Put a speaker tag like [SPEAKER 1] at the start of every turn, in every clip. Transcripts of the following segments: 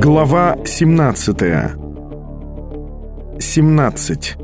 [SPEAKER 1] Глава 17 17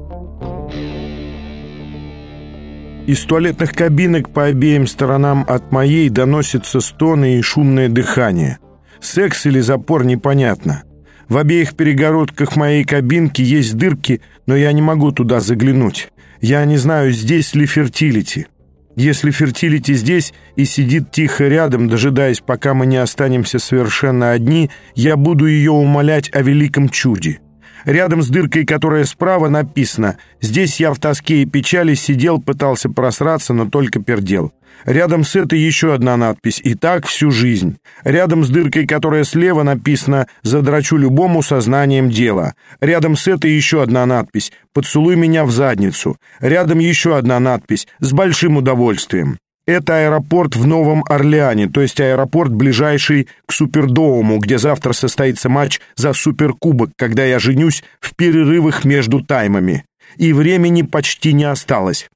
[SPEAKER 1] Из туалетных кабинок по обеим сторонам от моей доносятся стоны и шумное дыхание. Секс или запор непонятно. В обеих перегородках моей кабинки есть дырки, но я не могу туда заглянуть. Я не знаю, здесь ли фертилити. Если фертилити здесь и сидит тихо рядом, дожидаясь, пока мы не останемся совершенно одни, я буду ее умолять о великом чуде. Рядом с дыркой, которая справа, написано «Здесь я в тоске и печали сидел, пытался просраться, но только пердел». Рядом с этой еще одна надпись «И так всю жизнь». Рядом с дыркой, которая слева, написано «Задрачу любому сознанием дела». Рядом с этой еще одна надпись «Поцелуй меня в задницу». Рядом еще одна надпись «С большим удовольствием». Это аэропорт в Новом Орлеане, то есть аэропорт, ближайший к Супердоуму, где завтра состоится матч за Суперкубок, когда я женюсь в перерывах между таймами. И времени почти не осталось.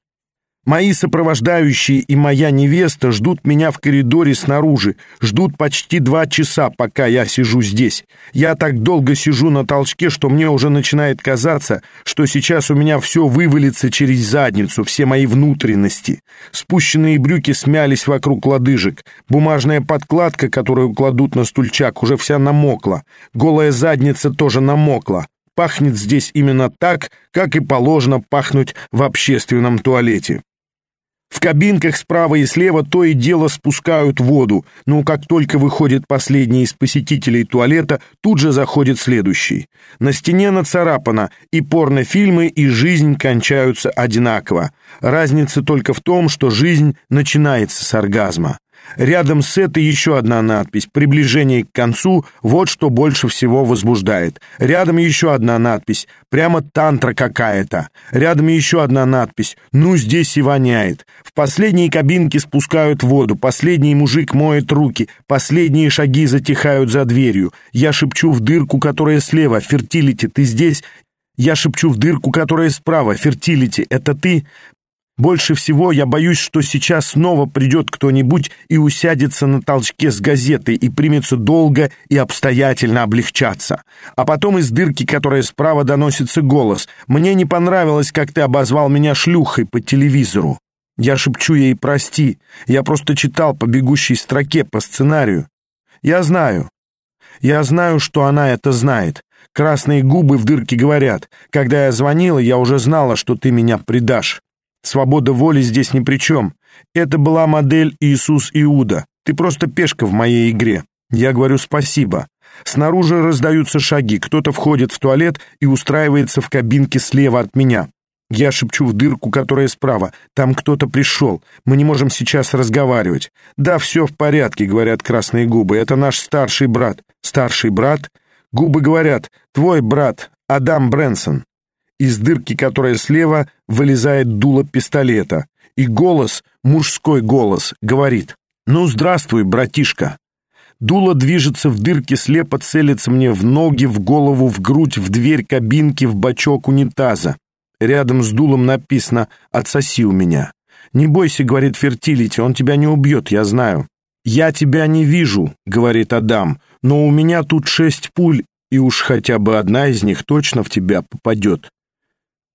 [SPEAKER 1] Мои сопровождающие и моя невеста ждут меня в коридоре снаружи, ждут почти два часа, пока я сижу здесь. Я так долго сижу на толчке, что мне уже начинает казаться, что сейчас у меня все вывалится через задницу, все мои внутренности. Спущенные брюки смялись вокруг лодыжек, бумажная подкладка, которую кладут на стульчак, уже вся намокла, голая задница тоже намокла. Пахнет здесь именно так, как и положено пахнуть в общественном туалете. В кабинках справа и слева то и дело спускают воду, но как только выходит последний из посетителей туалета, тут же заходит следующий. На стене нацарапано «И порнофильмы, и жизнь кончаются одинаково». Разница только в том, что жизнь начинается с оргазма. Рядом с этой еще одна надпись «Приближение к концу» — вот что больше всего возбуждает. Рядом еще одна надпись «Прямо тантра какая-то». Рядом еще одна надпись «Ну, здесь и воняет». В последней кабинке спускают воду, последний мужик моет руки, последние шаги затихают за дверью. Я шепчу в дырку, которая слева «Фертилити, ты здесь?» Я шепчу в дырку, которая справа «Фертилити, это ты?» Больше всего я боюсь, что сейчас снова придет кто-нибудь и усядется на толчке с газетой и примется долго и обстоятельно облегчаться. А потом из дырки, которая справа доносится голос. «Мне не понравилось, как ты обозвал меня шлюхой по телевизору». Я шепчу ей «прости». Я просто читал по бегущей строке, по сценарию. Я знаю. Я знаю, что она это знает. Красные губы в дырке говорят. Когда я звонила, я уже знала, что ты меня предашь. Свобода воли здесь ни при чем. Это была модель Иисус Иуда. Ты просто пешка в моей игре. Я говорю спасибо. Снаружи раздаются шаги. Кто-то входит в туалет и устраивается в кабинке слева от меня. Я шепчу в дырку, которая справа. Там кто-то пришел. Мы не можем сейчас разговаривать. Да, все в порядке, говорят красные губы. Это наш старший брат. Старший брат? Губы говорят, твой брат, Адам Брэнсон. Из дырки, которая слева, вылезает дуло пистолета, и голос, мужской голос, говорит «Ну, здравствуй, братишка». Дуло движется в дырке, слепо целится мне в ноги, в голову, в грудь, в дверь кабинки, в бачок унитаза. Рядом с дулом написано «Отсоси у меня». «Не бойся», — говорит Фертилити, — «он тебя не убьет, я знаю». «Я тебя не вижу», — говорит Адам, — «но у меня тут шесть пуль, и уж хотя бы одна из них точно в тебя попадет».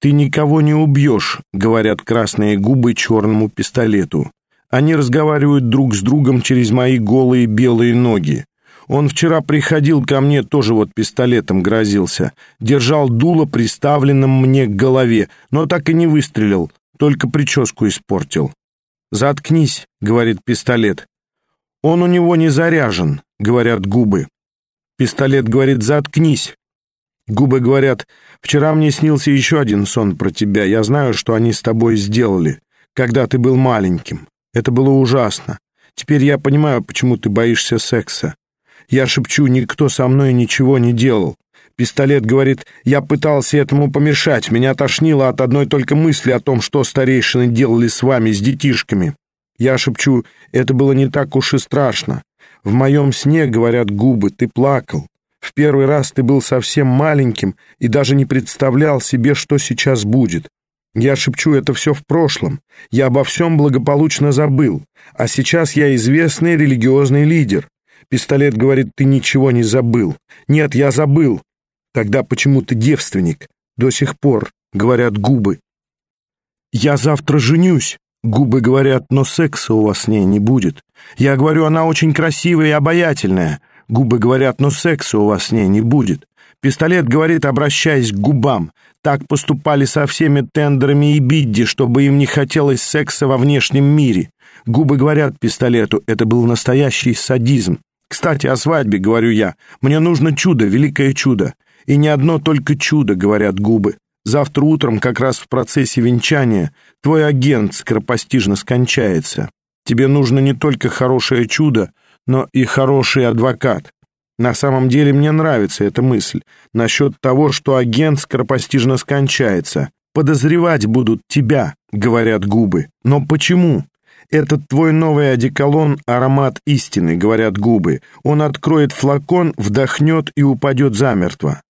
[SPEAKER 1] «Ты никого не убьешь», — говорят красные губы черному пистолету. Они разговаривают друг с другом через мои голые белые ноги. Он вчера приходил ко мне, тоже вот пистолетом грозился. Держал дуло, приставленным мне к голове, но так и не выстрелил, только прическу испортил. «Заткнись», — говорит пистолет. «Он у него не заряжен», — говорят губы. Пистолет говорит «заткнись». Губы говорят, вчера мне снился еще один сон про тебя. Я знаю, что они с тобой сделали, когда ты был маленьким. Это было ужасно. Теперь я понимаю, почему ты боишься секса. Я шепчу, никто со мной ничего не делал. Пистолет говорит, я пытался этому помешать. Меня тошнило от одной только мысли о том, что старейшины делали с вами, с детишками. Я шепчу, это было не так уж и страшно. В моем сне, говорят губы, ты плакал. В первый раз ты был совсем маленьким и даже не представлял себе, что сейчас будет. Я шепчу, это все в прошлом. Я обо всем благополучно забыл. А сейчас я известный религиозный лидер. Пистолет говорит, ты ничего не забыл. Нет, я забыл. Тогда почему ты девственник? До сих пор, говорят губы. Я завтра женюсь. Губы говорят, но секса у вас с ней не будет. Я говорю, она очень красивая и обаятельная. Губы говорят, но секса у вас с ней не будет. Пистолет говорит, обращаясь к губам. Так поступали со всеми тендерами и бидди, чтобы им не хотелось секса во внешнем мире. Губы говорят пистолету, это был настоящий садизм. Кстати, о свадьбе, говорю я. Мне нужно чудо, великое чудо. И не одно только чудо, говорят губы. Завтра утром, как раз в процессе венчания, твой агент скоропостижно скончается. Тебе нужно не только хорошее чудо, но и хороший адвокат. На самом деле мне нравится эта мысль насчет того, что агент скоропостижно скончается. Подозревать будут тебя, говорят губы. Но почему? Этот твой новый одеколон — аромат истины, говорят губы. Он откроет флакон, вдохнет и упадет замертво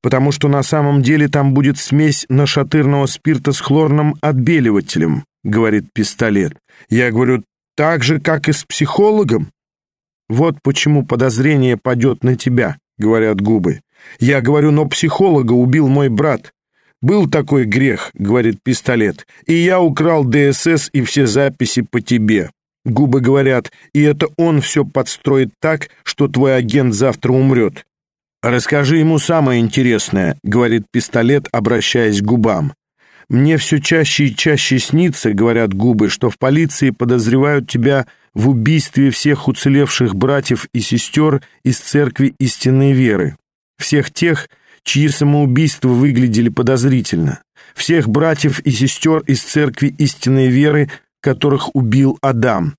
[SPEAKER 1] потому что на самом деле там будет смесь нашатырного спирта с хлорным отбеливателем, говорит пистолет. Я говорю, так же, как и с психологом? Вот почему подозрение падет на тебя, говорят губы. Я говорю, но психолога убил мой брат. Был такой грех, говорит пистолет, и я украл ДСС и все записи по тебе. Губы говорят, и это он все подстроит так, что твой агент завтра умрет. «Расскажи ему самое интересное», — говорит пистолет, обращаясь к губам. «Мне все чаще и чаще снится, — говорят губы, — что в полиции подозревают тебя в убийстве всех уцелевших братьев и сестер из церкви истинной веры, всех тех, чьи самоубийства выглядели подозрительно, всех братьев и сестер из церкви истинной веры, которых убил Адам.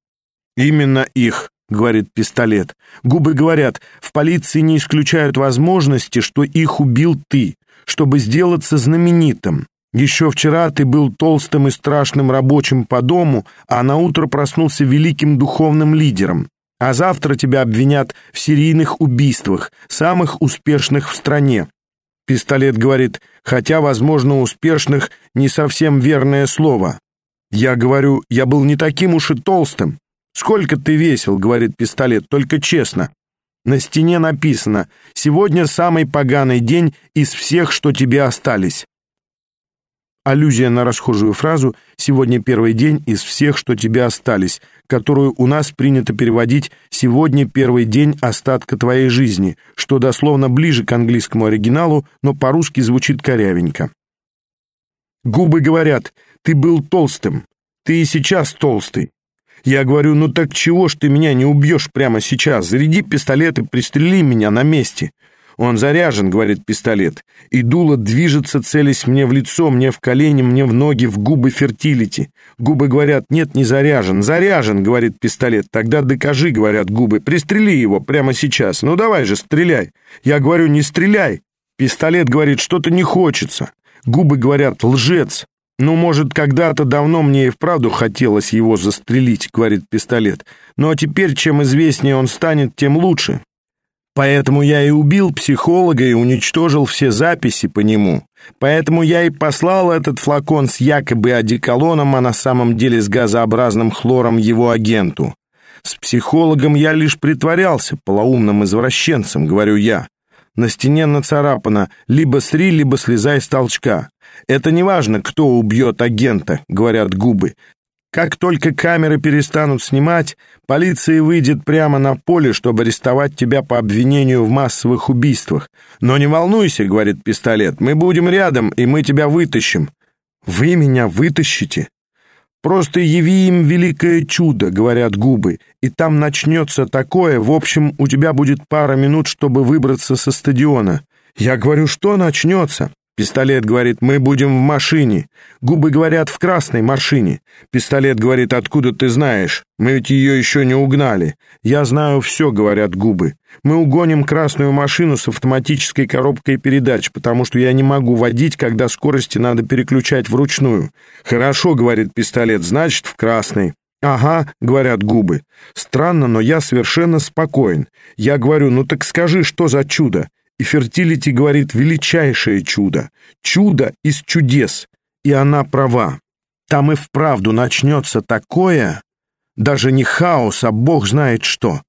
[SPEAKER 1] Именно их, — говорит пистолет. Губы говорят, в полиции не исключают возможности, что их убил ты, чтобы сделаться знаменитым. Еще вчера ты был толстым и страшным рабочим по дому, а на утро проснулся великим духовным лидером. А завтра тебя обвинят в серийных убийствах, самых успешных в стране. Пистолет говорит, хотя, возможно, успешных не совсем верное слово. Я говорю, я был не таким уж и толстым. «Сколько ты весил?» — говорит пистолет, — «только честно». На стене написано «Сегодня самый поганый день из всех, что тебе остались». Аллюзия на расхожую фразу «Сегодня первый день из всех, что тебе остались», которую у нас принято переводить «Сегодня первый день остатка твоей жизни», что дословно ближе к английскому оригиналу, но по-русски звучит корявенько. Губы говорят «Ты был толстым, ты и сейчас толстый, я говорю, ну так чего ж ты меня не убьешь прямо сейчас? Заряди пистолет и пристрели меня на месте. Он заряжен, говорит пистолет, и дуло движется, целясь мне в лицо, мне в колени, мне в ноги, в губы фертилити. Губы говорят, нет, не заряжен. Заряжен, говорит пистолет. Тогда докажи, говорят губы, пристрели его прямо сейчас. Ну давай же, стреляй. Я говорю, не стреляй. Пистолет говорит, что-то не хочется. Губы говорят, лжец. «Ну, может, когда-то давно мне и вправду хотелось его застрелить», — говорит пистолет. «Но теперь, чем известнее он станет, тем лучше. Поэтому я и убил психолога и уничтожил все записи по нему. Поэтому я и послал этот флакон с якобы одеколоном, а на самом деле с газообразным хлором его агенту. С психологом я лишь притворялся полоумным извращенцем, говорю я. На стене нацарапано «либо сри, либо слезай с толчка». Это не важно, кто убьет агента, говорят губы. Как только камеры перестанут снимать, полиция выйдет прямо на поле, чтобы арестовать тебя по обвинению в массовых убийствах. Но не волнуйся, говорит пистолет, мы будем рядом, и мы тебя вытащим. Вы меня вытащите? Просто яви им великое чудо, говорят губы, и там начнется такое, в общем, у тебя будет пара минут, чтобы выбраться со стадиона. Я говорю, что начнется? Пистолет говорит, мы будем в машине. Губы говорят, в красной машине. Пистолет говорит, откуда ты знаешь? Мы ведь ее еще не угнали. Я знаю все, говорят губы. Мы угоним красную машину с автоматической коробкой передач, потому что я не могу водить, когда скорости надо переключать вручную. Хорошо, говорит пистолет, значит, в красной. «Ага», — говорят губы. «Странно, но я совершенно спокоен. Я говорю, ну так скажи, что за чудо?» И фертилити говорит величайшее чудо, чудо из чудес, и она права. Там и вправду начнется такое, даже не хаос, а бог знает что.